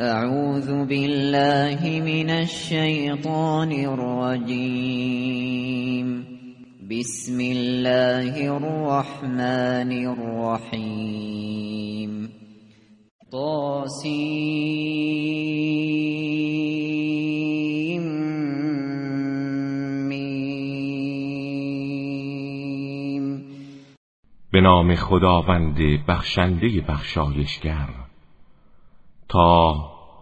اعوذ بالله من الشیطان الرجیم بسم الله الرحمن الرحیم طاسیم میم به نام خداوند بخشنده بخشایشگر. تا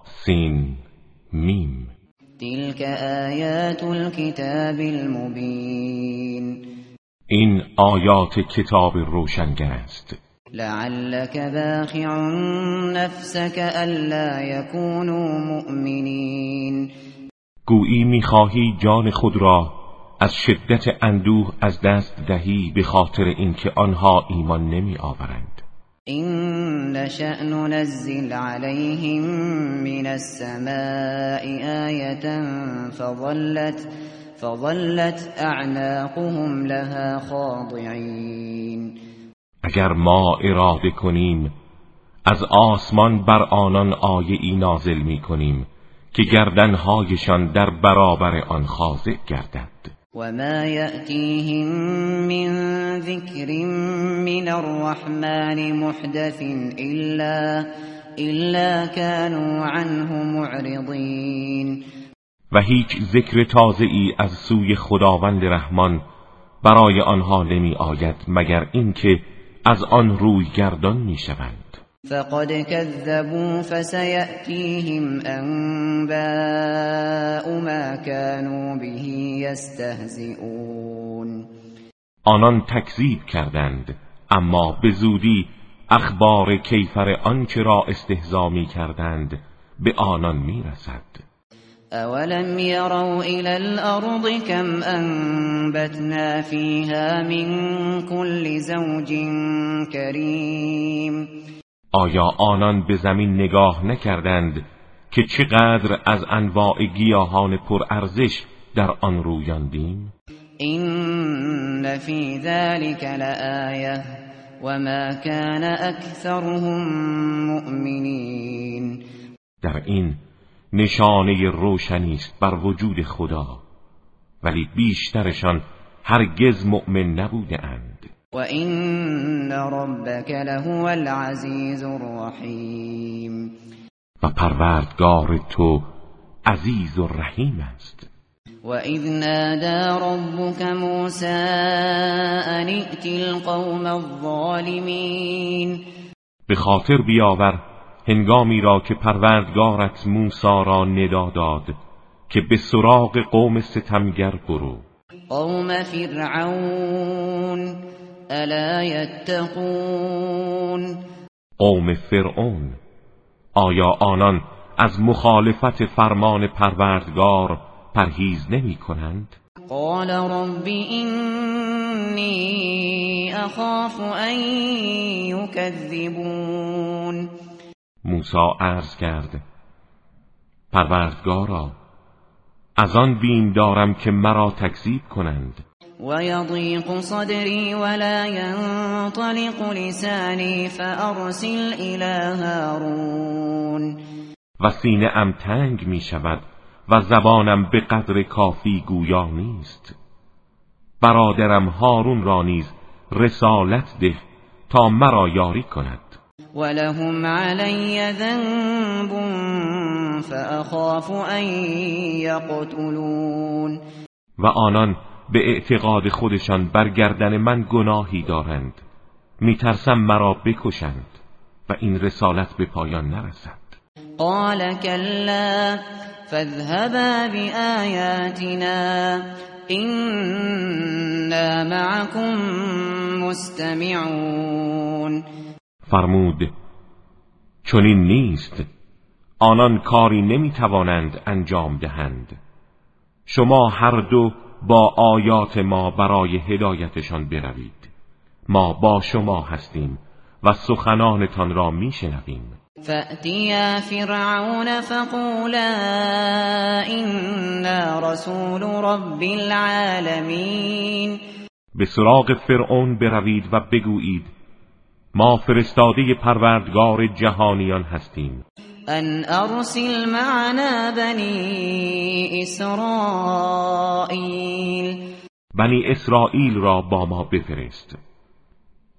سین میم. تلك آیات الكتاب المبین. این آیات کتاب روشنگر است. لعلك باخع نفسك الا يكونوا مؤمنین. گویی می‌خواهی جان خود را از شدت اندوه از دست دهی به خاطر اینکه آنها ایمان نمی آورند این نشأ ننزل عليهم من السماء آية فظلت فظلت اعناقهم لها خاضعین اگر ما اراده کنیم از آسمان بر آنان آیه ای نازل می کنیم که گردنهایشان در برابر آن خاضع گردد. وما يأتيهم من ذكر من الرحمن محدث إلا, إلا كانوا عنه معرضين. و هیچ ذکر تازه ای از سوی خداوند رحمان برای آنها نمی آید مگر اینکه از آن روی گردان می شوند فقد كذبوا فسيأتيهم أنباء ما كانوا به يستهزئون. آنان تکذیب کردند اما به زودی اخبار کیفر آنچه را استهزا می کردند به آنان می رسد. اولم يروا الى الارض كم انبتنا فيها من كل زوج كريم. آیا آنان به زمین نگاه نکردند که چقدر از انواع گیاهان پرارزش در آن رویاندیم این فی ذلك لآیه وما كان اکثرهم مؤمنین. در این نشانه روشنی است بر وجود خدا ولی بیشترشان هرگز مؤمن نبوده اند. وَإِنَّ رَبَّكَ لَهُوَ الْعَزِيزُ الرَّحِيمُ. و پروردگار تو عزیز و رحیم است. وَإِذْ نَادَى رَبُّكَ مُوسَىٰ أَنِ ائْتِ الْقَوْمَ الظَّالِمِينَ. به خاطر بیاور هنگامی را که پروردگارت موسی را ندا داد که به سراغ قوم ستمگر برو. قوم فرعون. الا یتقون قوم فرعون آیا آنان از مخالفت فرمان پروردگار پرهیز نمی کنند؟ قال رب اینی اخاف ان یکذبون موسی عرض کرد پروردگارا از آن بیم دارم که مرا تکذیب کنند. ويضيق صدري ولا ينطلق لساني فأرسل إلى هارون. و سینه ام تنگ می شود و زبانم به قدر کافی گویا نیست. برادرم هارون را نیز رسالت ده تا مرا یاری کند. ولهم علی ذنب فأخاف ان یقتلون. و آنان به اعتقاد خودشان برگردن من گناهی دارند. میترسم مرا بکشند و این رسالت به پایان نرسد. قال كلا فاذهبا بآياتنا إنا معكم مستمعون. فرمود چنین نیست. آنان کاری نمی‌توانند انجام دهند. شما هر دو با آیات ما برای هدایتشان بروید. ما با شما هستیم و سخنانتان را میشنویم. فأتیا فرعون فقولا إنا رسول رب العالمین. به سراغ فرعون بروید و بگویید ما فرستاده پروردگار جهانیان هستیم. ان ارسل معنا بنی اسرائیل بنی اسرائیل را با ما بفرست.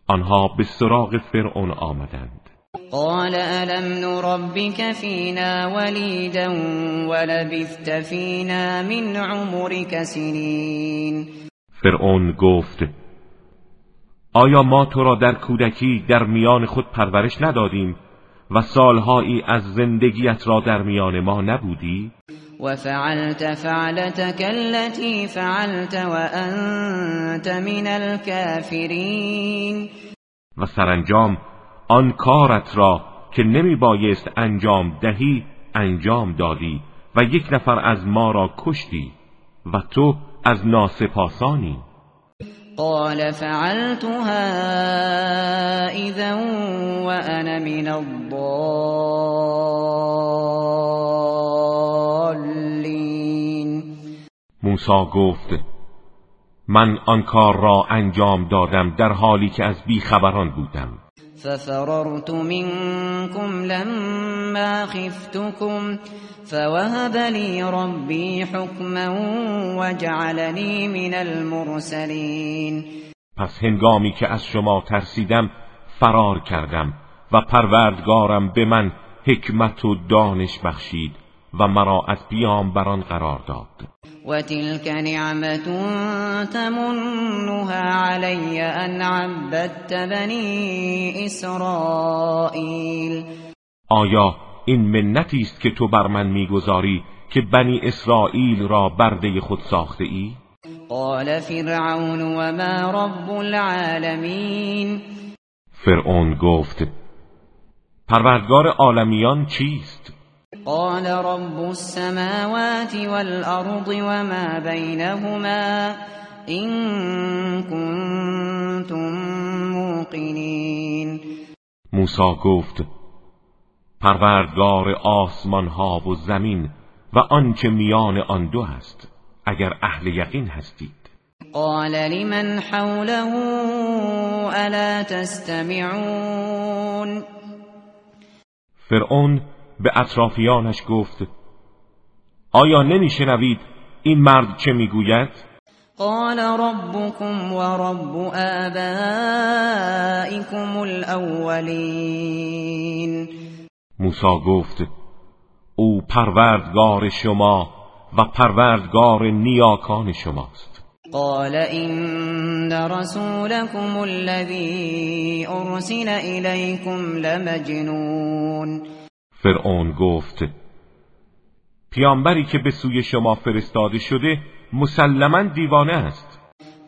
آنها به سراغ فرعون آمدند. قال الم نربك فينا وليدا ولبثت فينا من عمرك سنين. فرعون گفت آیا ما تو را در کودکی در میان خود پرورش ندادیم و سالهایی از زندگیت را در میان ما نبودی؟ و فعلت فعلتك التي فعلت وانت من الكافرین و سرانجام آن کارت را که نمی بایست انجام دهی انجام دادی و یک نفر از ما را کشتی و تو از ناسپاسانی قال فعلتها اذا وانا من الضالین موسی گفت من آن کار را انجام دادم در حالی که از بیخبران بودم. ففررت منكم لما خفتكم فوهب لي ربي حكما وجعلني من المرسلين. پس هنگامی که از شما ترسیدم فرار کردم و پروردگارم به من حکمت و دانش بخشید. و مرا از بران قرار داد وتلك نعمة تمنها علي أن عبدت بني اسرائیل آیا این منتی است که تو بر من می‌گذاری که بنی اسرائیل را برده خود ساخته ای؟ قال فرعون وما رب العالمین فرعون گفت پروردگار عالمیان چیست؟ قال رب السماوات والأرض وما بينهما إن كنتم موقنين. موسی گفت پروردگار آسمان ها و زمین و آنچه میان آن دو است اگر اهل یقین هستید. قال لمن حوله الا تستمعون؟ فرعون به اطرافیانش گفت آیا نمیشنوید این مرد چه می‌گوید؟ قال ربكم ورب آبائكم الاولین موسی گفت او پروردگار شما و پروردگار نیاکان شماست. قال ان رسولكم الذي ارسل اليكم لمجنون. فرعون گفت پیامبری که به سوی شما فرستاده شده مسلما دیوانه است.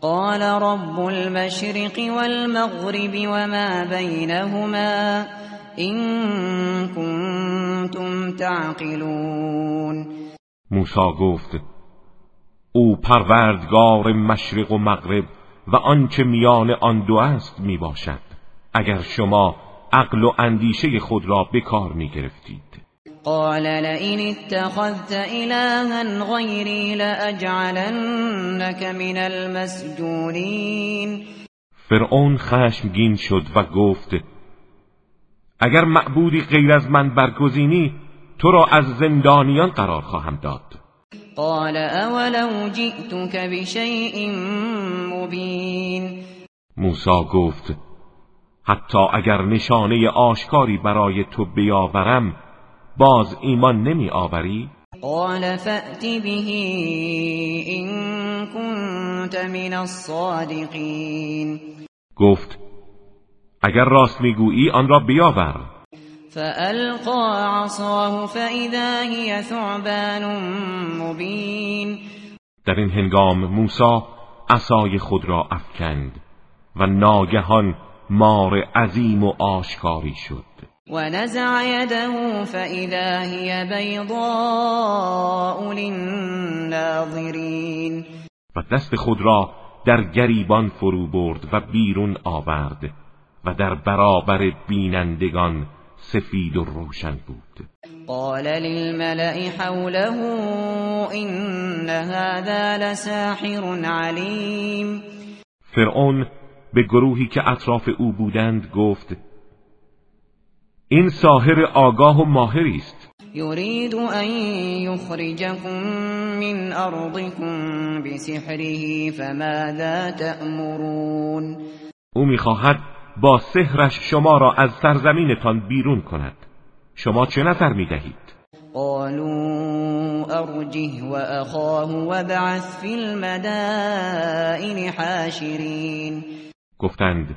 قال رب المشرق والمغرب وما بينهما این کنتم تعقلون. موسی گفت او پروردگار مشرق و مغرب و آنچه میان آن دو است می باشد اگر شما عقل و اندیشه خود را به کار می گرفتید قال لئن اتخذت إلها غيري لأجعلنك من المسجونين فرعون خشمگین شد و گفت اگر معبودی غیر از من برگزینی تو را از زندانیان قرار خواهم داد. قال اولو جئتك بشیء مبین. موسی گفت حتی اگر نشانه آشکاری برای تو بیاورم باز ایمان نمی آوری؟ قال فأت به این كنت من الصادقین. گفت اگر راست می‌گویی آن را بیاور. فألقى عصاه فإذا هي ثعبان مبین. در این هنگام موسی عصای خود را افکند و ناگهان مار عظیم و آشکاری شد. و نزع یده فاذا هی بیضاء للناظرین و دست خود را در گریبان فرو برد و بیرون آورد و در برابر بینندگان سفید و روشن بود. قال للملأ حوله ان هذا لساحر علیم فرعون به گروهی که اطراف او بودند گفت این ساحر آگاه و ماهری است. یرید ان یخرجکم من ارضکم بسحره فماذا تأمرون؟ او می‌خواهد با سحرش شما را از سرزمینتان بیرون کند. شما چه نظر می‌دهید؟ قالوا ارجه واخاه وابعث في المدائن حاشرین. گفتند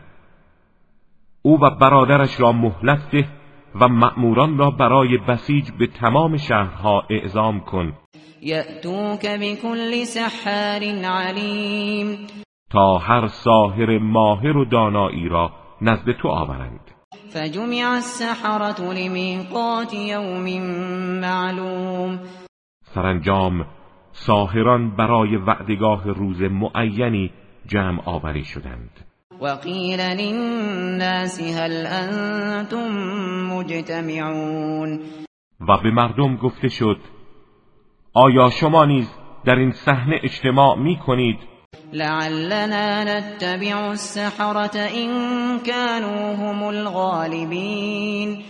او و برادرش را مهلت ده و مأموران را برای بسیج به تمام شهرها اعزام کن. یأتوک بكل سحار علیم. تا هر ساهر ماهر و دانایی را نزد تو آورند. فجمع السحرة لمیقات یوم معلوم. سرانجام ساهران برای وعدگاه روز معینی جمع آوری شدند. وقیل للناس هل انتم مجتمعون؟ و به مردم گفته شد آیا شما نیز در این صحنه اجتماع می کنید؟ لعلنا نتبع السحرة إن كانوا هم الغالبین.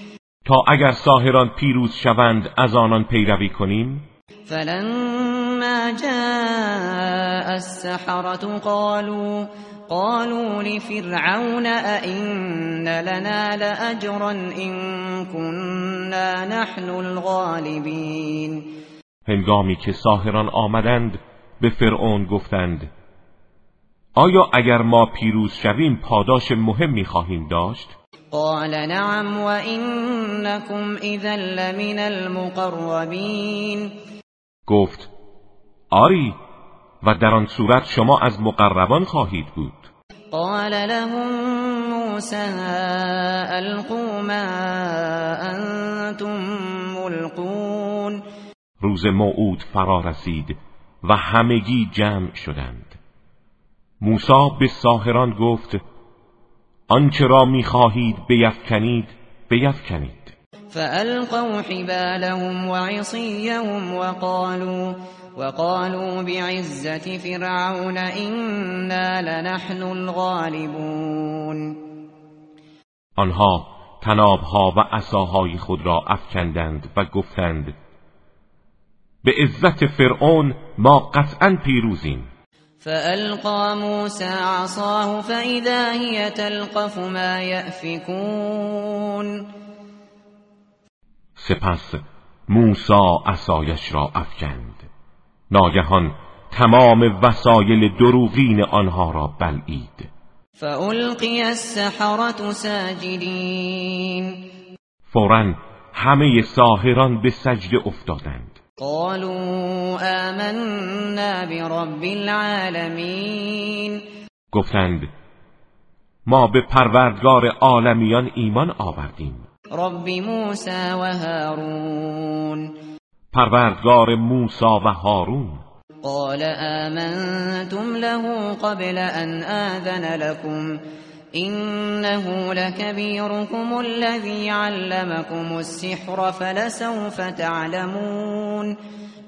تا اگر ساهران پیروز شوند از آنان پیروی کنیم؟ فلما جاء السحرة قالوا قالوا لفرعون أئن لنا لأجرا إن كنا نحن الغالبین هنگامی که ساهران آمدند به فرعون گفتند آیا اگر ما پیروز شویم پاداش مهمی خواهیم داشت؟ قال نعم و انکم اذا لمن المقربین گفت آری و در آن صورت شما از مقربان خواهید بود. قال لهم موسى القوا ما انتم ملقون. روز موعود فرا رسید و همگی جمع شدند. موسی به ساهران گفت آنچه را می‌خواهید بیفکنید بیفکنید. فألقوا حبالهم وعصيهم وقالوا وقالوا بعزة فرعون إنا لنحن الغالبون. آنها تنابها و عصاهای خود را افکندند و گفتند به عزت فرعون ما قطعا پیروزیم. فألقى موسى عصاه فإذا هي تلقف ما يأفكون. سپس موسی عصایش را افکند. ناگهان تمام وسایل دروغین آنها را بلعید. فألقی السحرة ساجدین فورا همه ساهران به سجده افتادند. قالوا آمنا برب العالمین گفتند ما به پروردگار عالمیان ایمان آوردیم. رب موسی و هارون پروردگار موسی و هارون. قال آمنتم له قبل أن آذن لكم. إنه لكبيركم الذي علمكم السحر فلسوف تعلمون.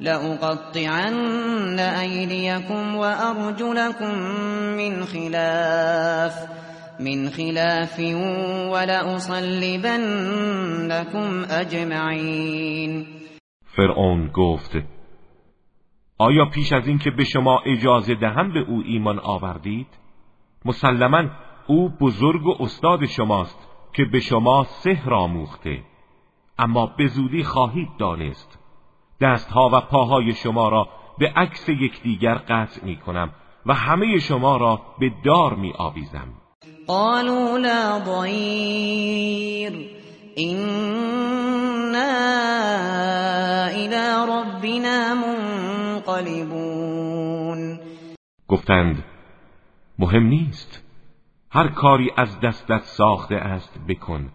لأقطعن أيديكم وأرجلكم من خلاف. من خلاف ولأصلبنكم أجمعين. فرعون گفت آیا پیش از اینکه به شما اجازه دهم به او ایمان آوردید؟ مسلما او بزرگ و استاد شماست که به شما سحر آموخته. اما به زودی خواهید دانست. دستها و پاهای شما را به عکس یکدیگر قطع می کنم و همه شما را به دار می آویزم قالوا لا ضیر اینا الى ربنا منقلبون. گفتند مهم نیست. هر کاری از دستت ساخته است بکن.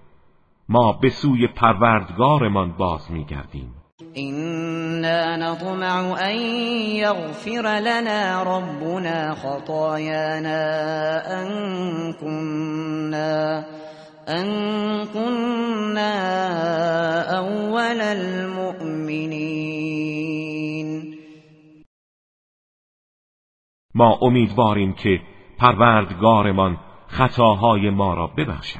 ما به سوی پروردگارمان باز میگردیم. اینا نطمع ان یغفر لنا ربنا خطایانا ان كنا ان كنا اول المؤمنین ما امیدواریم که پروردگارمان خطاهای ما را ببخشد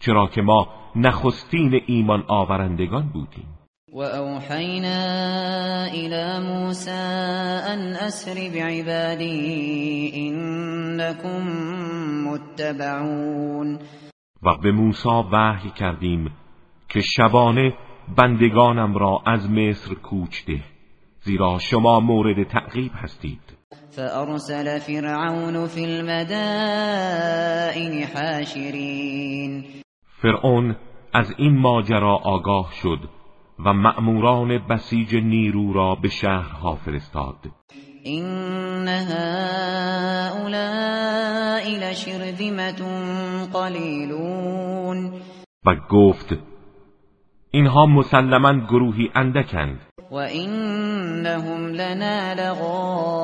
چرا که ما نخستین ایمان آورندگان بودیم. و اوحینا الى موسى ان اسر بعبادی انکم متبعون. و به موسی وحی کردیم که شبانه بندگانم را از مصر کوچ ده زیرا شما مورد تعقیب هستید. فأرسل فرعون في المدائن حاشرین. فرعون از این ماجرا آگاه شد و مأموران بسیج نیرو را به شهرها فرستاد. این هؤلاء لشرذمة قلیلون و گفت اینها مسلما گروهی اندکند. و اینهم لنا لغائظون.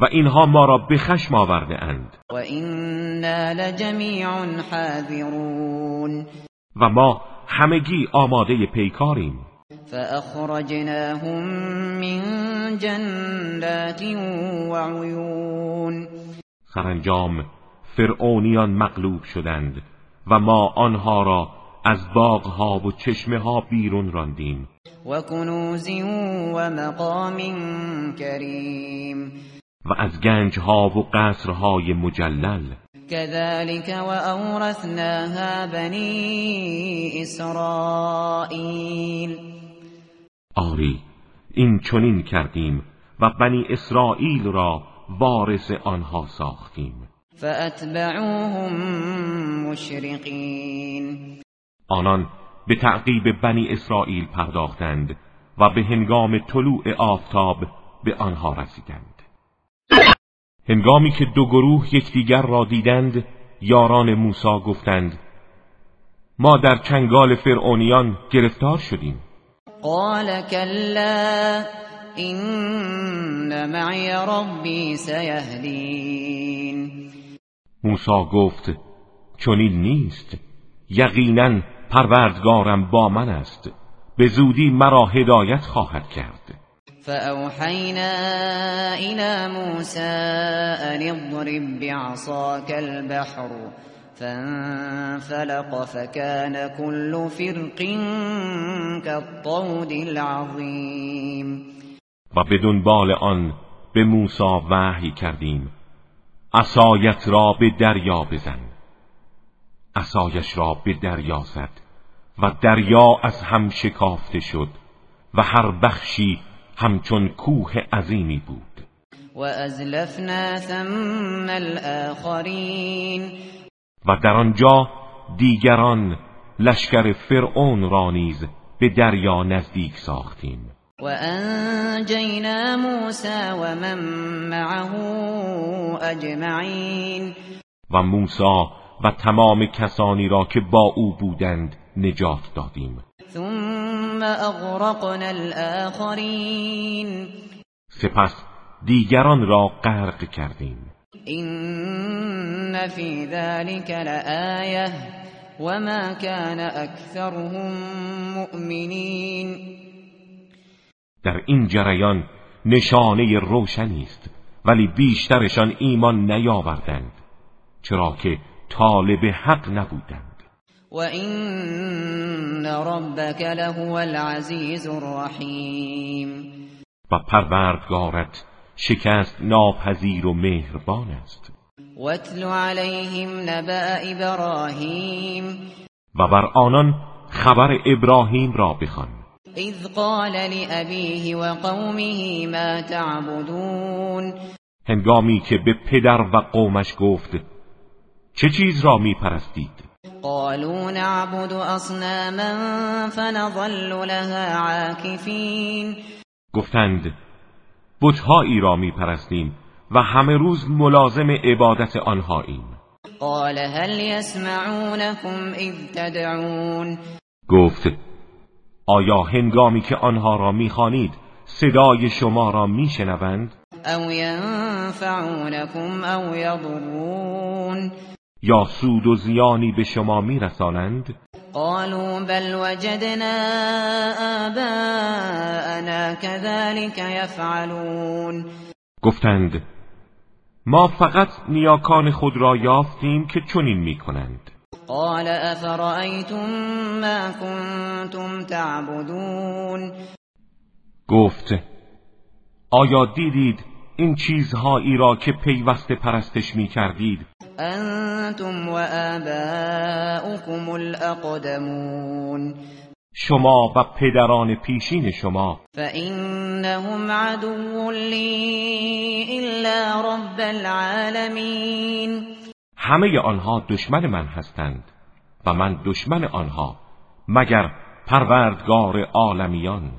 و اینها ما را به خشم آورده اند. و اینا لجمیع حاذرون. و ما همگی آماده پیکاریم. فأخرجناهم من جنات وعیون سرانجام فرعونیان مغلوب شدند و ما آنها را از باغها و چشمه ها بیرون راندیم. و کنوز و مقام کریم. و از گنجها و قصرهای مجلل. كذلك اورثناها بنی اسرائیل آری این چنین کردیم و بنی اسرائیل را وارث آنها ساختیم. فاتبعوهم مشرقین. آنان به تعقیب بنی اسرائیل پرداختند و به هنگام طلوع آفتاب به آنها رسیدند. هنگامی که دو گروه یکدیگر را دیدند یاران موسی گفتند ما در چنگال فرعونیان گرفتار شدیم. قال كلا این معی ربی سیهدین موسی گفت چنین نیست یقینا پروردگارم با من است به زودی مرا هدایت خواهد کرد. فأوحينا إلى موسى أن اضرب بعصاك البحر فانفلق فكان كل فرق كالطود العظيم و بدون بال آن به موسی وحی کردیم. عصایت را به دریا بزن. عصایش را به دریا زد و دریا از هم شکافته شد و هر بخشی همچون کوه عظیمی بود. و ازلفنا ثم الاخرین و در آنجا دیگران لشکر فرعون را نیز به دریا نزدیک ساختیم. و انجینا موسی و من معه اجمعین و موسی و تمام کسانی را که با او بودند نجات دادیم. ثم اغرقنا الاخرین سپس دیگران را غرق کردیم. این فی ذلك لآیه وما كان اکثرهم مؤمنین در این جریان نشانه روشنی است ولی بیشترشان ایمان نیاوردند چرا که طالب حق نبودند. و این ربک لهو العزیز الرحیم و پروردگارت شکست ناپذیر و مهربان است واتل علیهم نبأ ابراهیم و بر آنان خبر ابراهیم را بخوان اذ قال لأبیه و قومه ما تعبدون هنگامی که به پدر و قومش گفت چه چیز را می پرستید؟ قالوا نعبد اصناما فنظل لها عاکفین گفتند بتهایی را می پرستیم و همه روز ملازم عبادت آنهاییم. قال هل يسمعونكم اذ تدعون؟ گفت آیا هنگامی که آنها را می‌خوانید صدای شما را میشنوند؟ او ینفعونكم او یضرون. یا سود و زیانی به شما میرسانند؟ قالوا بل وجدنا آباءنا كذلك يفعلون. گفتند ما فقط نیاکان خود را یافتیم که چنین می‌کنند. قال افرأيتم ما كنتم تعبدون. گفت آیا دیدید این چیزهایی را که پیوسته پرستش می کردید انتم و آباؤكم الاقدمون شما و پدران پیشین شما. فإنهم عدو لی الا رب العالمین همه آنها دشمن من هستند و من دشمن آنها مگر پروردگار عالمیان.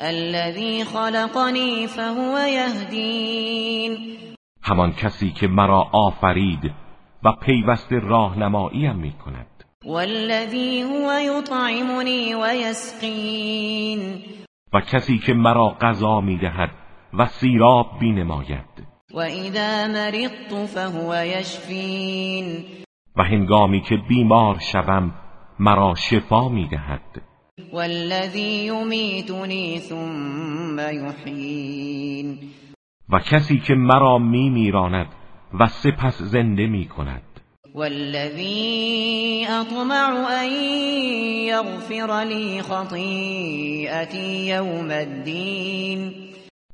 الذي خلقني فهو يهدين. همان کسی که مرا آفرید و پیوست راهنماییم می کند والذی هو یطعمنی و یسقین. و کسی که مرا غذا می دهد و سیراب بینماید. و اذا مرضت فهو یشفین. و هنگامی که بیمار شوم مرا شفا می دهد والذی یمیتنی ثم یحیین. و کسی که مرا می میراند و سپس زنده می کند والذی اطمع ان یغفر لی خطیئتی یوم الدین.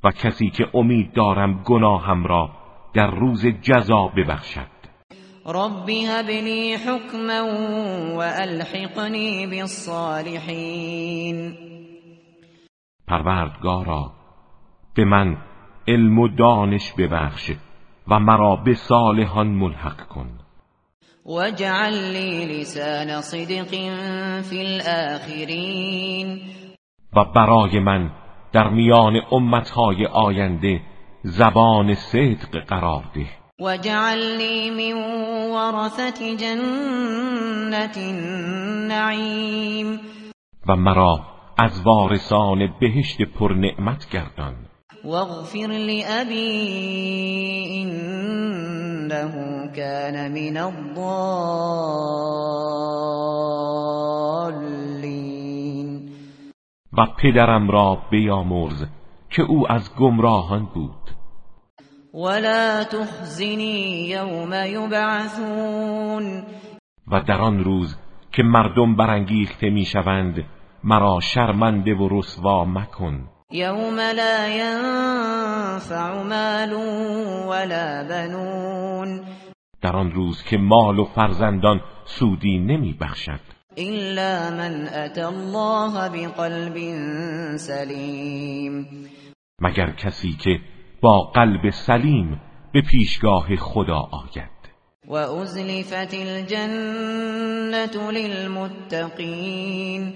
و کسی که امید دارم گناهم را در روز جزا ببخشد. رب هب لي حكما والحقني بالصالحين پروردگارا به من علم و دانش ببخش. و مرا به صالحان ملحق کن. واجعل لي لسان صدق في الآخرين و برای من در میان امتهای آینده زبان صدق قرار ده. وجعل لي من ورثة جنة النعیم. و مرا از وارثان بهشت پر نعمت گردان. واغفر لأبي إنه كان من الضالين. و پدرم را بیامرز که او از گمراهان بود. ولا تخزنی یوم یبعثون و در آن روز که مردم برانگیخته می‌شوند مرا شرمنده و رسوا مکن. یوم لا ینفع مال ولا بنون. در آن روز که مال و فرزندان سودی نمی بخشد. الا من اتى الله بقلب سلیم مگر کسی که با قلب سلیم به پیشگاه خدا آید. و ازلفت الجنة للمتقین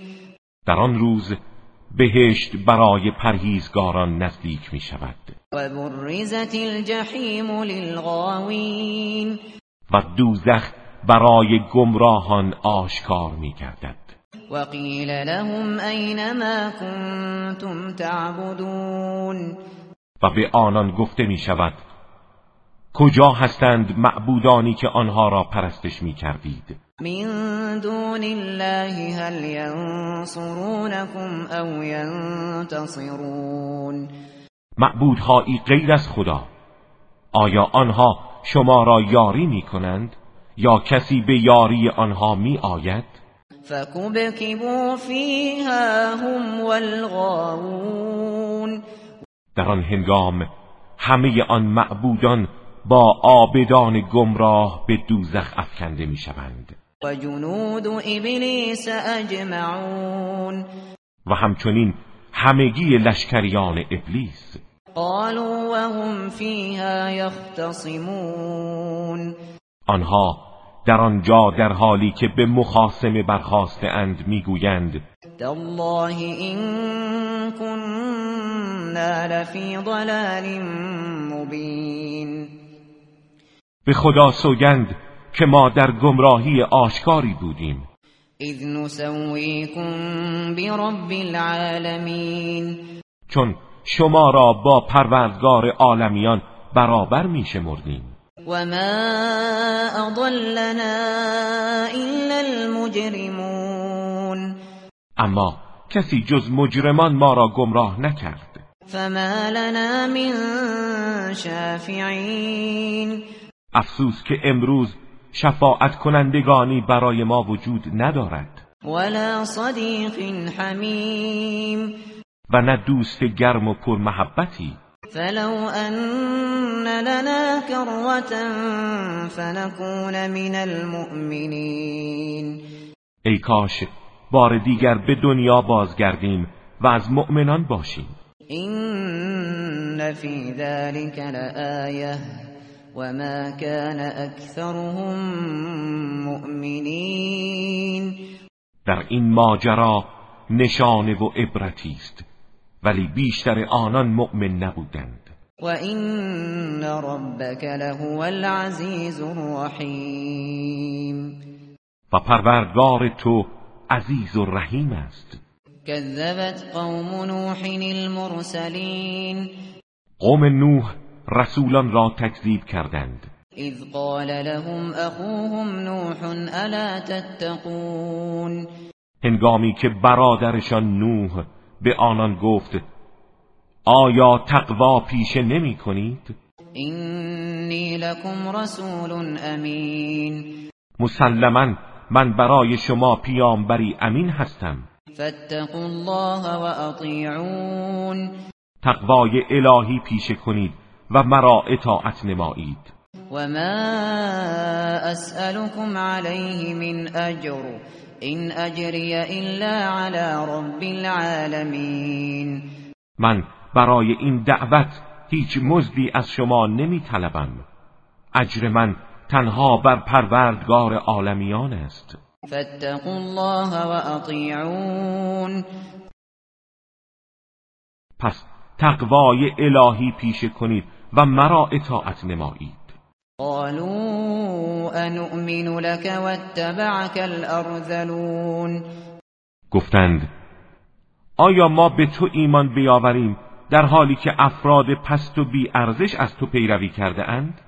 در آن روز بهشت برای پرهیزگاران نزدیک می شود و برزت الجحیم للغاوین و دوزخ برای گمراهان آشکار می گردد و قیل لهم این ما کنتم تعبدون. و به آنان گفته می شود کجا هستند معبودانی که آنها را پرستش می کردید من دون الله هل ینصرونكم او ینتصرون معبودهایی غیر از خدا آیا آنها شما را یاری می کنند یا کسی به یاری آنها می آید فکبکبوا فیها هم والغاوون در آن هنگام همه آن معبودان با آبدان گمراه به دوزخ افکنده می شوند و جنود ابلیس اجمعون و همچنین همگی لشکریان ابلیس. قالوا وهم فیها یختصمون آنها در آنجا در حالی که به مخاسمه برخاسته اند می‌گویند تالله این كنا لفی ضلال مبین به خدا سوگند که ما در گمراهی آشکاری بودیم. اذ نسویکم برب العالمین. چون شما را با پروردگار عالمیان برابر می شمردیم. و ما اضلنا الا المجرمون. اما کسی جز مجرمان ما را گمراه نکرد. فما لنا من شافعین. افسوس که امروز شفاعت کنندگانی برای ما وجود ندارد. ولا صدیق حمیم و نه دوست گرم و پرمحبتی. فلو ان لنا كروة فنكون من المؤمنین ای کاش بار دیگر به دنیا بازگردیم و از مؤمنان باشیم. این فی ذلك لآیه وما كان اکثرهم مؤمنین در این ماجرا نشانه و عبرتی است ولی بیشتر آنان مؤمن نبودند. و این ربک لهو العزیز الرحیم و پروردگار تو عزیز و رحیم است. كذبت قوم نوح المرسلین قوم نوح رسولان را تکذیب کردند. اذ قال لهم اخوهم نوح الا تتقون؟ هنگامی که برادرشان نوح به آنان گفت آیا تقوا پیشه نمی کنید؟ اینی لکم رسول امین. مسلما من برای شما پیامبری امین هستم. فاتقوا الله و اطیعون. تقوای الهی پیشه کنید. و مرا اطاعت نمایید. و ما اسألكم علیه من اجر این اجری الا علی رب العالمین. من برای این دعوت هیچ مزدی از شما نمی طلبم اجر من تنها بر پروردگار عالمیان است. فاتقوا الله و اطیعون. پس تقوای الهی پیشه کنید و مرا اطاعت نمایید. قالوا انؤمن لك واتبعك الارذلون گفتند آیا ما به تو ایمان بیاوریم در حالی که افراد پست و بی ارزش از تو پیروی کرده اند؟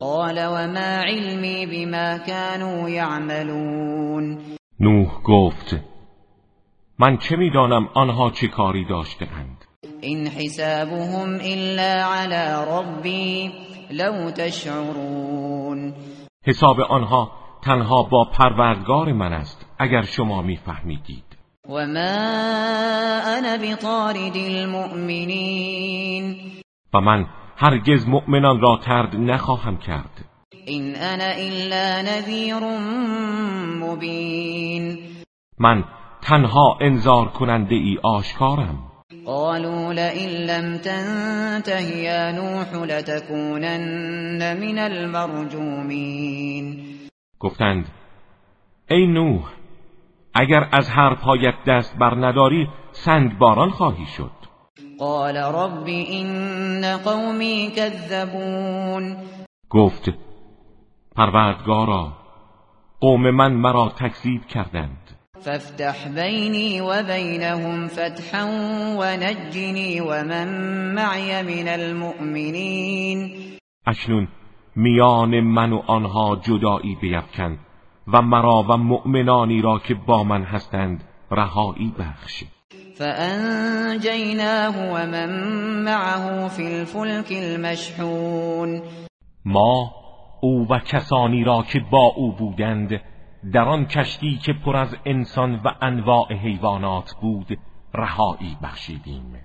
قال وما علمی بما كانوا يعملون. نوح گفت من چه می‌دانم آنها چه کاری داشته اند این حسابهم الا على ربی لو تشعرون. حساب آنها تنها با پروردگار من است اگر شما میفهمیدید. و ما انا بطارد المؤمنین و من هرگز مؤمنان را ترد نخواهم کرد. این انا الا نذیر مبین من تنها انذار کننده ای آشکارم. قالوا لئن لم تنته يا نوح لتكونن من المرجومین گفتند ای نوح اگر از هر پایت دست بر نداری سنگ باران خواهی شد. قال رب این قومی کذبون گفت پروردگارا قوم من مرا تکذیب کردند. فافتح بینی و بینهم فتحا و نجنی و من معی من المؤمنین اکنون میان من و آنها جدایی بیفکن و مرا و مؤمنانی را که با من هستند رهایی بخش فانجیناه و من معه فی الفلک المشحون. ما او و کسانی را که با او بودند در آن کشتی که پر از انسان و انواع حیوانات بود رهایی بخشیدیم.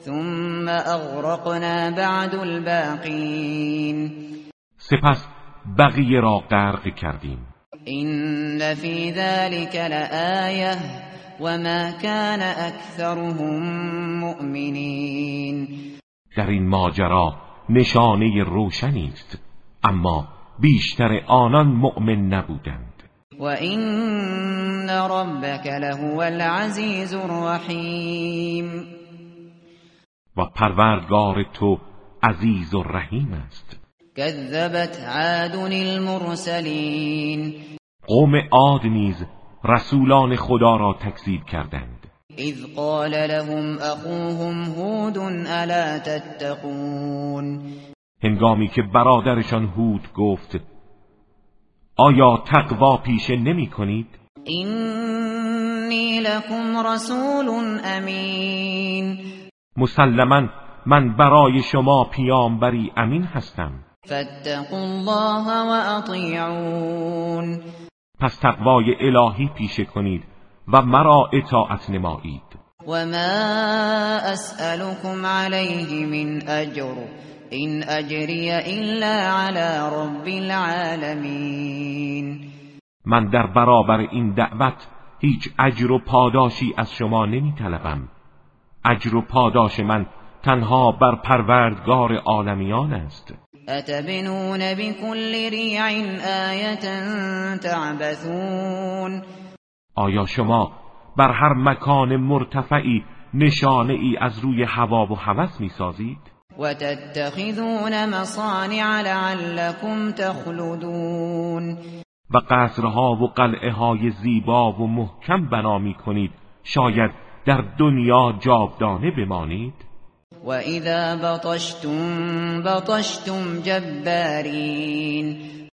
ثم اغرقنا بعد الباقین. سپس بقیه را غرق کردیم. این فی ذلك لآیه وما كان اکثرهم مؤمنین. در این ماجرا نشانه روشنی است اما بیشتر آنان مؤمن نبودند. و این ربک لهو العزیز الرحیم و پروردگار تو عزیز و رحیم است. كذبت عاد المرسلین قوم عاد نیز رسولان خدا را تکذیب کردند. اذ قال لهم اخوهم هود الا تتقون؟ هنگامی که برادرشان هود گفت آیا تقوا پیشه نمی کنید؟ اینی لکم رسول امین. مسلما من برای شما پیامبری امین هستم. فاتقوا الله و اطیعون. پس تقوای الهی پیشه کنید و مرا اطاعت نمایید. و ما اسألكم علیه من اجر. این اجری الا علی رب العالمین من در برابر این دعوت هیچ اجر و پاداشی از شما نمی طلبم اجر و پاداش من تنها بر پروردگار عالمیان است. اتبنون بكل ریع آیت تعبثون. آیا شما بر هر مکان مرتفعی نشانه ای از روی هوا و هوس می سازید؟ و تتخذون مصانع لعلكم تخلدون. و قصرها و قلعه های زیبا و محکم بنا می کنید شاید در دنیا جاودانه بمانید. و اذا بطشتم بطشتم جبارین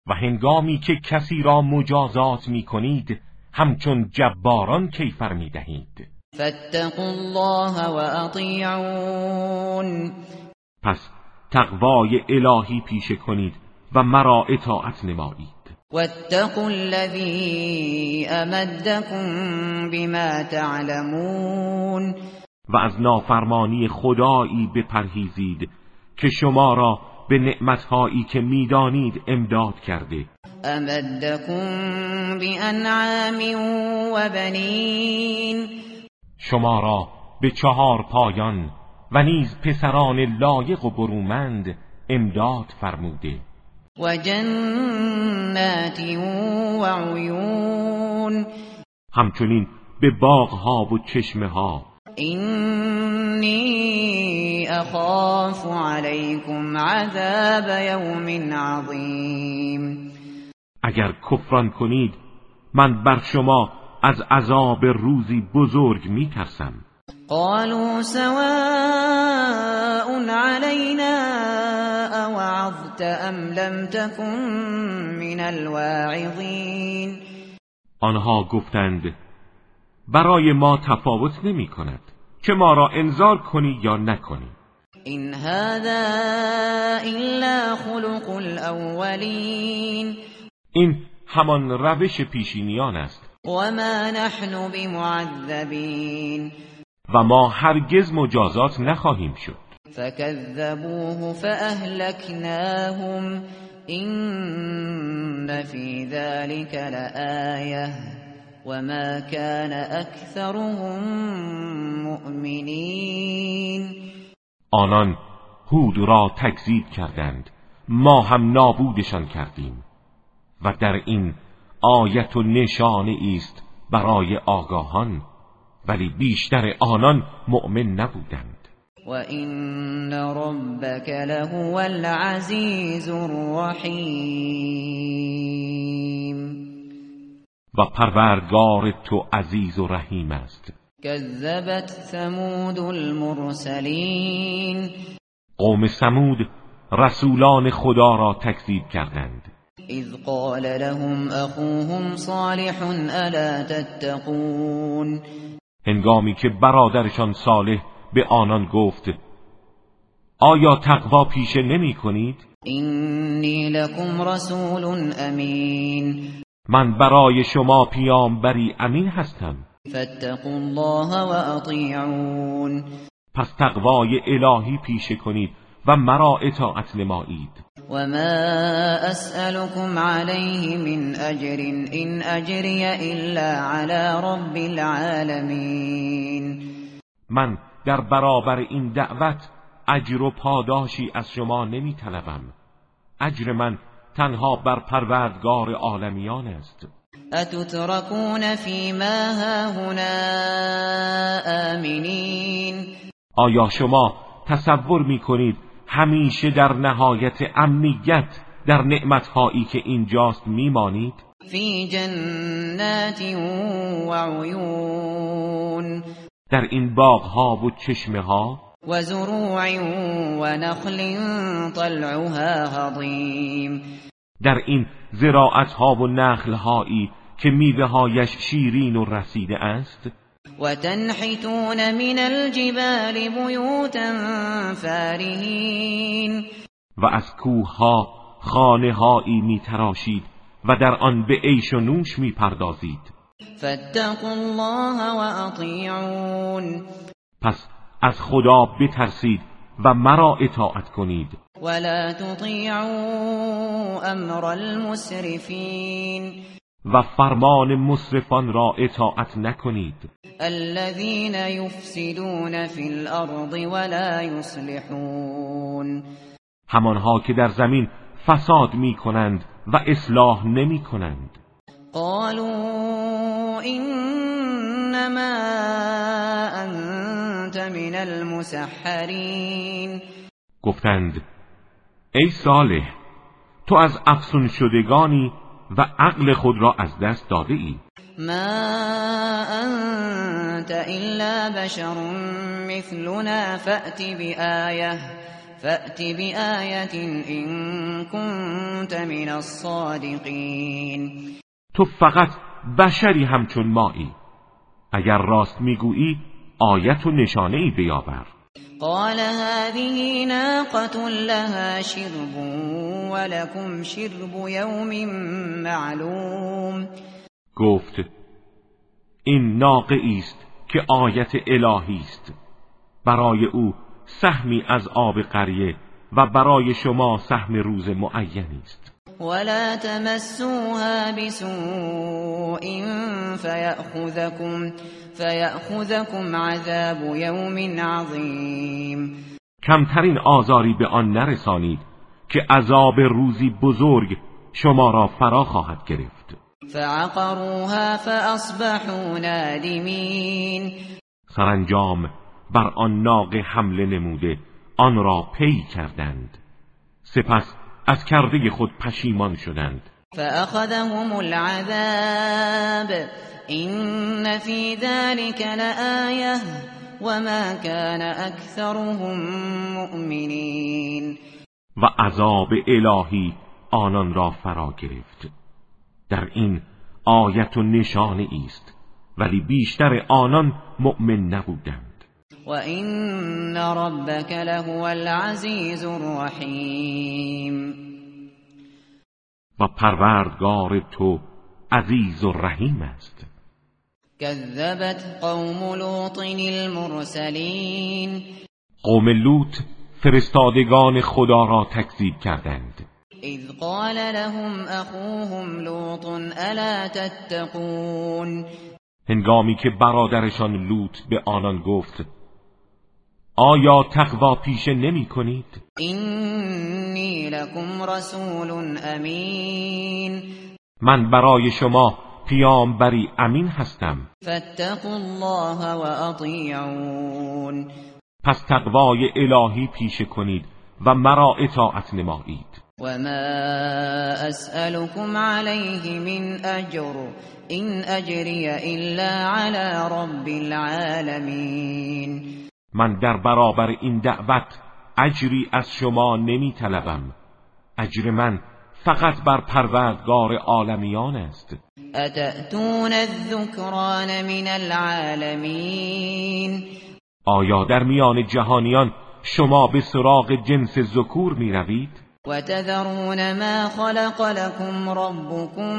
و هنگامی که کسی را مجازات می کنید همچون جباران کیفر می دهید فاتقوا الله و اطیعون پس تقوای الهی پیشه کنید و مرا اطاعت نمایید. واتقوا الذي امدكم بما تعلمون و از نافرمانی خدایی بپرهیزید که شما را به نعمتهایی که می‌دانید امداد کرده. امدکم بانعام و بنین شما را به چهار پایان و نیز پسران لایق و برومند امداد فرموده. و جنات و عیون. همچنین به باغها و چشمه ها اینی اخاف علیکم عذاب یوم عظیم. اگر کفران کنید من بر شما از عذاب روزی بزرگ می ترسم قالوا سواء علينا اوعظت ام لم تكن من الواعظین آنها گفتند برای ما تفاوت نمی کند که ما را انذار کنی یا نکنی. این هذا الا خلق الاولین این همان روش پیشینیان است. و ما نحن بمعذبین و ما هرگز مجازات نخواهیم شد. فكذبوه فأهلكناهم إن في ذلك لآية وما كان أكثرهم مؤمنين. آنان هود را تکذیب کردند. ما هم نابودشان کردیم. و در این آیت و نشانه است برای آگاهان ولی بیشتر آنان مؤمن نبودند. و این ربک لهو العزیز الرحیم و پروردگار تو عزیز و رحیم است. کذبت ثمود المرسلین قوم ثمود رسولان خدا را تکذیب کردند. اذ قال لهم اخوهم صالح الا تتقون؟ هنگامی که برادرشان صالح به آنان گفت آیا تقوا پیشه نمی کنید؟ اینی لکم رسول امین. من برای شما پیامبری امین هستم. فاتقوا الله و اطیعون. پس تقوای الهی پیشه کنید و مرا اطاعت نمایید. وما اسألكم عليه من اجر ان اجري الا على رب العالمين. من در برابر این دعوت اجر و پاداشی از شما نمی طلبم اجر من تنها بر پروردگار عالمیان است. اتتركون فيما هاهنا آمنین آیا شما تصور می کنید همیشه در نهایت امنیت در نعمتهایی که اینجاست میمانید؟ فی جنات و عیون. در این باغها و چشمه ها و زروع و نخل طلعها هضیم در این زراعت ها و نخل هایی که میوه هایش شیرین و رسیده است؟ وتنحتون من الجبال بیوتا فارهین و از کوه ها خانه هایی می تراشید و در آن به عیش و نوش می پردازید فاتقوا الله و اطیعون پس از خدا بترسید و مرا اطاعت کنید. ولا تطیعوا امر المسرفین و فرمان مسرفان را اطاعت نکنید. الذين يفسدون في الارض ولا يصلحون. همانها که در زمین فساد می کنند و اصلاح نمی کنند قالوا انما انت من المسحرین گفتند ای صالح تو از افسون شدگانی و عقل خود را از دست داده ای ما انت الا بشر مثلنا فأت بآیه فأت بآیت ان كنت من الصادقین. تو فقط بشری همچون مایی. اگر راست می‌گویی آیت و نشانه ای بیاور. قال هذه ناقة لها شرب ولكم شرب يوم معلوم. گفت این ناقه است که آیت الهی است. برای او سهمی از آب قریه و برای شما سهم روز معینی است. ولا تمسوها بسوء فيأخذكم فيأخذكم عذاب يوم عظیم کمترین آزاری به آن نرسانید که عذاب روزی بزرگ شما را فرا خواهد گرفت. فعقروها فاصبحوا نادمین سرانجام بر آن ناقه حمله نموده آن را پی کردند. سپس از کرده خود پشیمان شدند. فأخذهم العذاب. این فی ذلك لآیه وما كان اکثرهم مؤمنین و عذاب الهی آنان را فرا گرفت. در این آیت و نشانه است ولی بیشتر آنان مؤمن نبودند. و این ربک لهو العزیز الرحیم و پروردگار تو عزیز و رحیم است. كذبت قوم لوط المرسلین قوم لوط فرستادگان خدا را تکذیب کردند. اذ قال لهم اخوهم لوط الا تتقون؟ هنگامی که برادرشان لوط به آنان گفت آیا تقوا پیشه نمی کنید؟ اینی لکم رسول امین. من برای شما پیامبری امین هستم. فاتقوا الله و اطیعون. پس تقوای الهی پیشه کنید و مرا اطاعت نمایید. و ما اسألكم علیه من اجر. این اجری الا علی رب العالمین. من در برابر این دعوت اجری از شما نمی طلبم اجر من فقط بر پروردگار عالمیان است. اتأتون الذکران من العالمین آیا در میان جهانیان شما به سراغ جنس ذکور می روید؟ و تذرون ما خلق لكم ربكم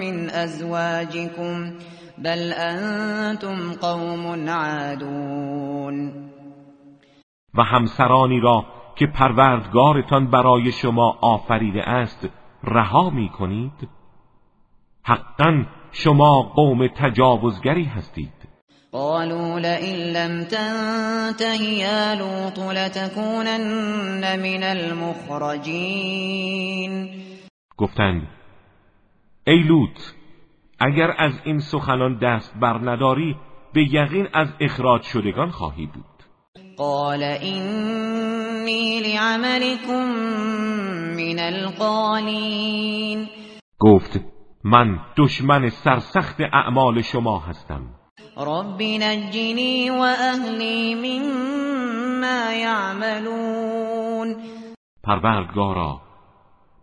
من ازواجكم بل انتم قوم عادون. و همسرانی را که پروردگارتان برای شما آفریده است رها می کنید حقا شما قوم تجاوزگری هستید. قالوا لئن لم تنته يا لوط لتكونن من المخرجین. گفتند ای لوط اگر از این سخنان دست بر نداری به یقین از اخراج شدگان خواهی بود. قال اینی لعملكم من القالین. گفت من دشمن سرسخت اعمال شما هستم. رب نجنی و اهلی مما یعملون. پروردگارا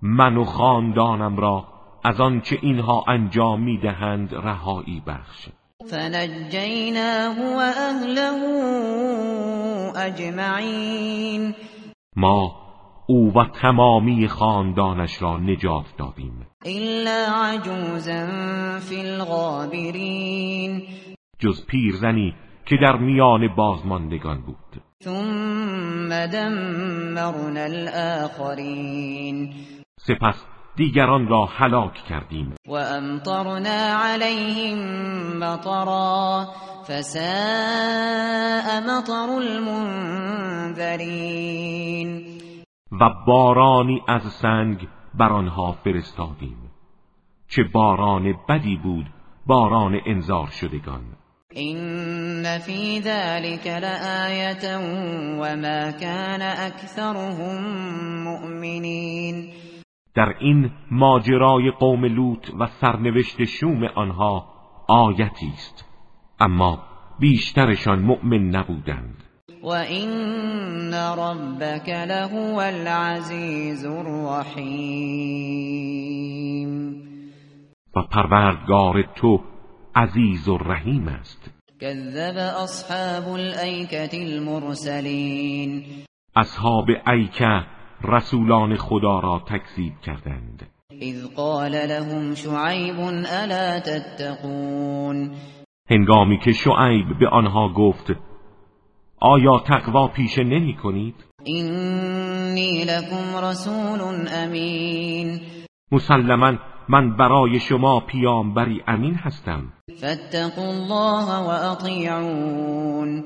من و خاندانم را از آنچه اینها انجام می‌دهند رهایی بخش. فنجیناه و اهله اجمعین. ما او و تمامی خاندانش را نجات دادیم. الا عجوزا فی الغابرین. جز پیرزنی که در میان بازماندگان بود. ثم دمرنا الاخرین سپس دیگران را هلاک کردیم. و امطرنا علیهم مطرا فساء مطر المنذرین و بارانی از سنگ بر آنها فرستادیم چه باران بدی بود باران انذار شدگان. این فی ذلك لآیه وما كان اکثرهم مؤمنین در این ماجرای قوم لوط و سرنوشت شوم آنها آیتی است. اما بیشترشان مؤمن نبودند. و این ربک لهو العزیز الرحیم. و پروردگار تو عزیز و رحیم است. کذب اصحاب الایکه المرسلین. اصحاب ایکه رسولان خدا را تکذیب کردند. اذ قال لهم شعیب الا تتقون؟ هنگامی که شعیب به آنها گفت آیا تقوا پیشه نمی کنید؟ اینی لکم رسول امین. مسلما من برای شما پیامبری امین هستم. فاتقوا الله و اطیعون.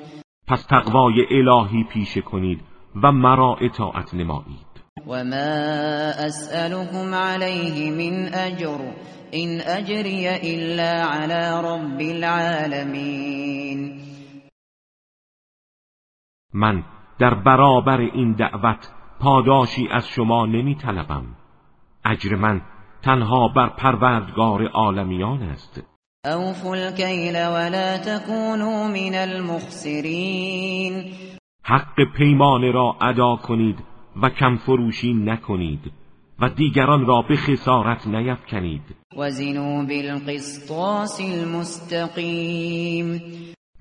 پس تقوای الهی پیشه کنید و مرا اطاعت نمایید. و ما اسألكم علیه من اجر این اجری الا علی رب العالمین من در برابر این دعوت پاداشی از شما نمی طلبم اجر من تنها بر پروردگار عالمیان است. اوفوا الكیل ولا تكونوا من المخسرین حق پیمان را ادا کنید و کم فروشی نکنید و دیگران را به خسارت نیفکنید. وزنوا بالقسطاس المستقیم.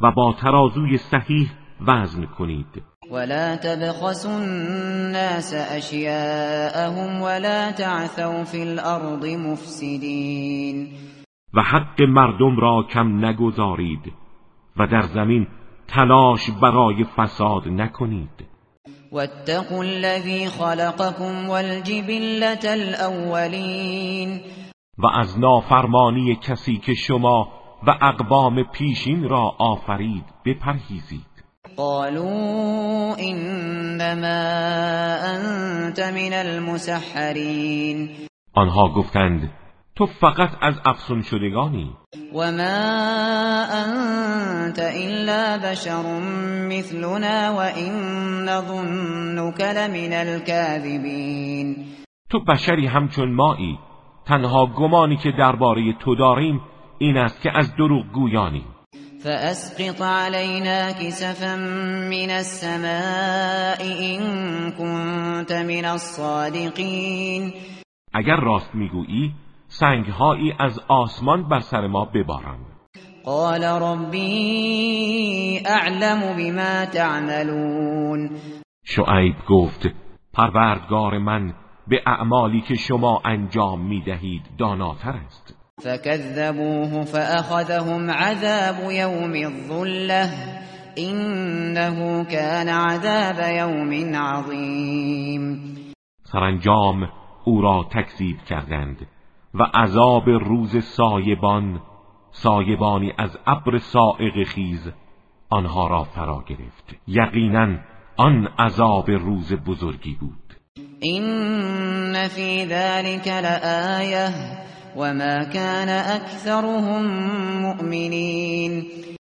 و با ترازوی صحیح وزن کنید. ولا تبخسوا الناس اشیاءهم ولا تعثوا في الارض مفسدین و حق مردم را کم نگذارید و در زمین تلاش برای فساد نکنید. واتقوا الذي خلقكم والجبلة الاولین و از نافرمانی کسی که شما و اقوام پیشین را آفرید بپرهیزید. قالوا انما انت من المسحرین آنها گفتند تو فقط از افسون شدگانی. و ما انت الا بشر مثلنا و این نظنك لمن الكاذبین تو بشری همچون مایی تنها گمانی که درباره تو داریم این است که از دروغ گویانی. فأسقط علينا كسفا من السماء إن كنت من الصادقين. اگر راست می‌گویی سنگهایی از آسمان بر سر ما بباران قال ربی اعلم بما تعملون. شعیب گفت پروردگار من به اعمالی که شما انجام می‌دهید داناتر است. فكذبوه فأخذهم عذاب يوم الظلة إنه كان عذاب يوم عظیم. سرانجام او را تکذیب کردند. و عذاب روز سایبان سایبانی از ابر سائق خیز آنها را فرا گرفت. یقینا آن عذاب روز بزرگی بود. این فی ذلك لآیه وما كان اکثرهم مؤمنین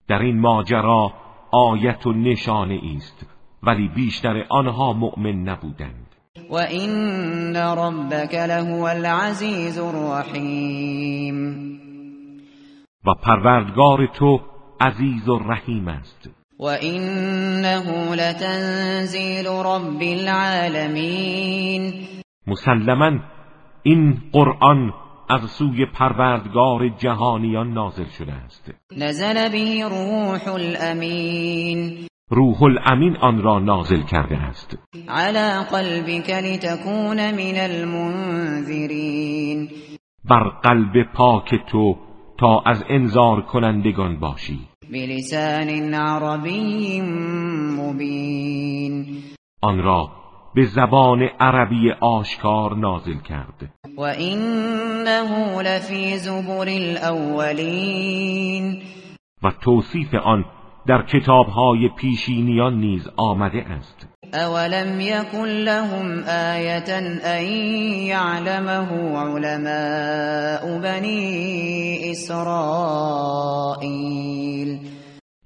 در این ماجرا آیت و نشانه است ولی بیشتر آنها مؤمن نبودند. و این ربک لهو العزیز الرحیم و پروردگار تو عزیز و رحیم است. و انه لتنزیل رب العالمین مسلما این قرآن از سوی پروردگار جهانیان نازل شده است. نزل به روح الامین روح الامین آن را نازل کرده است. على قلبك لتكون من المنذرین. بر قلب پاک تو تا از انذار کنندگان باشی. بلسان عربی مبین. آن را به زبان عربی آشکار نازل کرد. و انه لفی زبر الاولین. و توصیف آن در کتابهای پیشینیان نیز آمده است. اولم یکن لهم آیتا ان یعلمه علماء بنی اسرائیل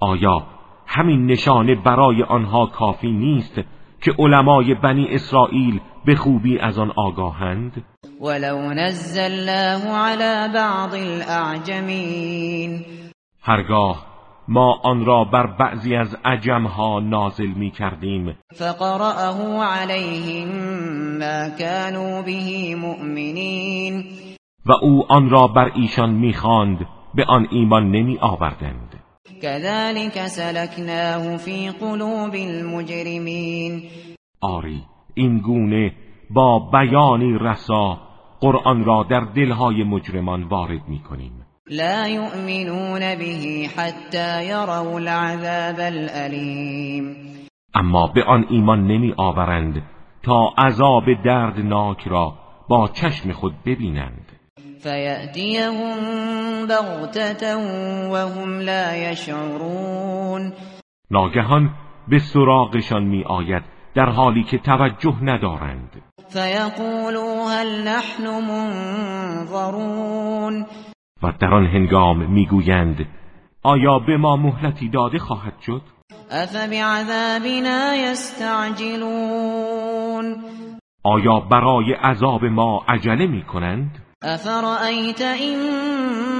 آیا همین نشانه برای آنها کافی نیست که علمای بنی اسرائیل به خوبی از آن آگاهند؟ ولو نزلناه على بعض الاعجمین هرگاه ما آن را بر بعضی از عجمها نازل می کردیم فقرأه عليهم ما كانوا به مؤمنین. و او آن را بر ایشان می‌خواند به آن ایمان نمی آوردند كذلك سلكناه في قلوب المجرمین. آری این گونه با بیانی رسا قرآن را در دلهای مجرمان وارد می کنیم لا يؤمنون به حتى يروا العذاب الالم اما به آن ایمان نمی آورند تا عذاب دردناک را با چشم خود ببینند. فیأتیهم بغتة وهم لا یشعرون ناگهان به سراغشان می آید در حالی که توجه ندارند. فیقولوا هل نحن منظرون. و در آن هنگام می‌گویند آیا به ما مهلتی داده خواهد شد؟ افبعذابنا یستعجلون. آیا برای عذاب ما عجله می کنند افرأیت این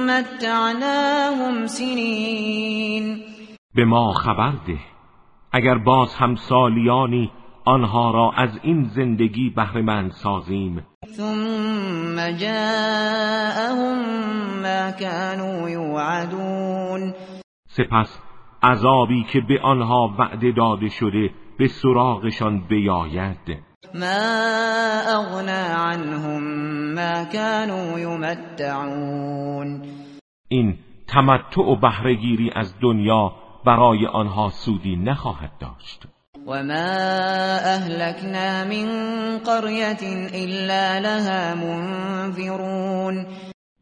متعناهم سنین. به ما خبر ده اگر باز هم سالیانی آنها را از این زندگی بهرهمند سازیم ثم جاءهم ما كانوا يوعدون. سپس عذابی که به آنها وعده داده شده به سراغشان بیاید. ما اغنا عنهم ما كانوا يمتعون این تمتع و بهرهگیری از دنیا برای آنها سودی نخواهد داشت. وما اهلكنا من قرية الا لها منذرون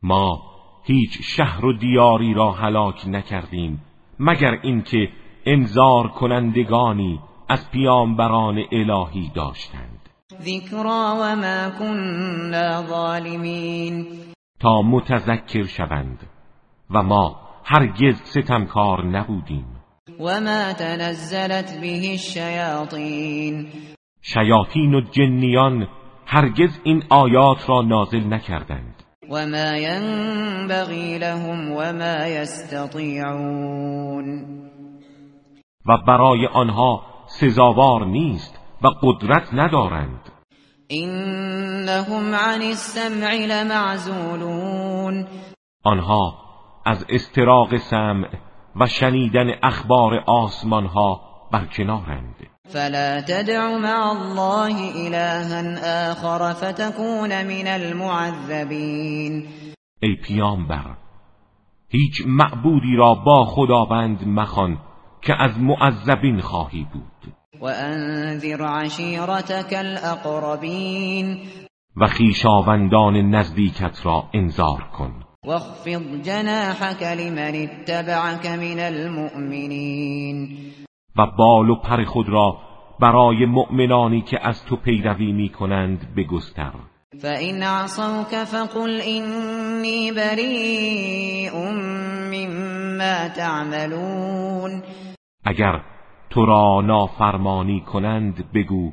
ما هیچ شهر و دیاری را هلاک نکردیم مگر اینکه انذار کنندگانی از پیامبران الهی داشتند. ذکرا و ما كنا ظالمین تا متذکر شوند و ما هرگز ستمکار نبودیم. وما تنزلت به الشیاطین شیاطین و جنیان هرگز این آیات را نازل نکردند. وما ينبغي لهم وما يستطيعون و برای آنها سزاوار نیست و قدرت ندارند. انهم عن السمع لمعزولون آنها از استراق سمع و شنیدن اخبار آسمان ها برکنارند فلا تدع مع الله الها آخر فتكون من المعذبین ای پیامبر هیچ معبودی را با خداوند مخوان که از معذبین خواهی بود. و انذر عشیرتك الاقربین و خیشاوندان نزدیکت را انذار کن. واخفض جناحك لمن اتبعك من المؤمنين. و بال و پر خود را برای مؤمنانی که از تو پیروی می کنند بگستر. فإن عصوك فقل إني بريء مما تعملون. اگر تو را نافرمانی کنند بگو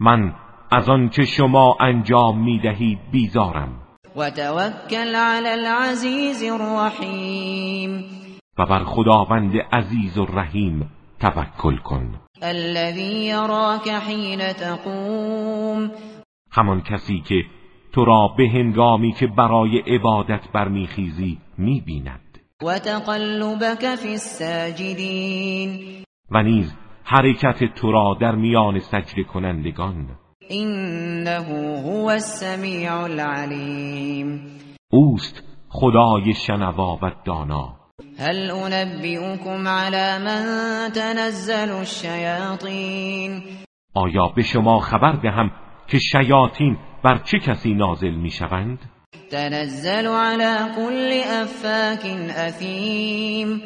من از آنچه شما انجام می دهید بیزارم. وتوکل علی العزیز الرحیم. و بر خداوند عزیز و رحیم توکل کن. الذي يراك حين تقوم. همان کسی که تو را به هنگامی که برای عبادت برمیخیزی می‌بیند. و تقلبك فی الساجدین. و نیز حرکت تو را در میان سجده کنندگان. انه هو السمیع العلیم اوست خدای شنوا و دانا. هل انبئكم على من تنزل الشیاطین آیا به شما خبر دهم که شیاطین بر چه کسی نازل می شوند؟ تنزل على كل افاک اثیم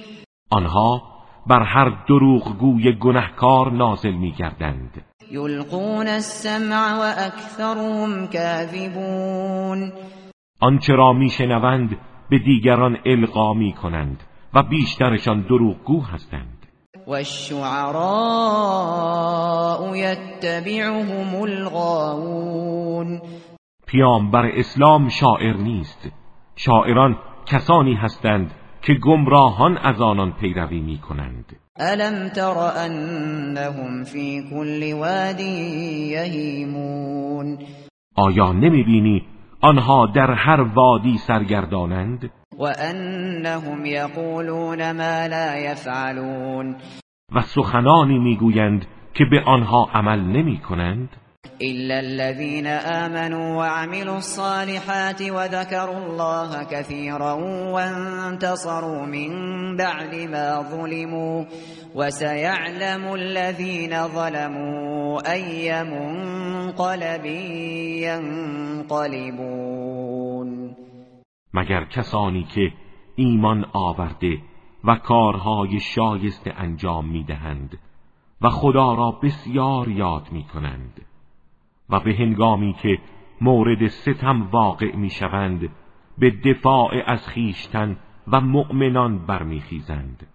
آنها بر هر دروغگوی گنهکار نازل می گردند یلقون السمع و اکثرهم کاذبون آنچه را میشنوند به دیگران القا می کنند و بیشترشان دروغگو هستند. و الشعراء یتبعهم الغاوون پیامبر اسلام شاعر نیست. شاعران کسانی هستند که گمراهان از آنان پیروی می کنند الم تر انهم فی كل واد یهیمون آیا نمی بینی آنها در هر وادی سرگردانند؟ و انهم یقولون ما لا یفعلون و سخنانی می‌گویند که به آنها عمل نمی کنند إلا الذين آمنوا وعملوا الصالحات وذكروا الله كثيرا وانتصروا من بعد ما ظلموا وسيعلم الذين ظلموا أي منقلب ينقلبون. مگر کسانی که ایمان آورده و کارهای شایسته انجام می‌دهند و خدا را بسیار یاد می کنند و به هنگامی که مورد ستم واقع می شوند به دفاع از خیشتن و مؤمنان برمیخیزند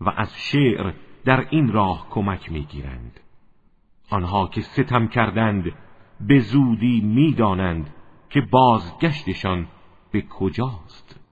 و از شعر در این راه کمک می‌گیرند. آنها که ستم کردند به زودی می‌دانند که بازگشتشان به کجاست.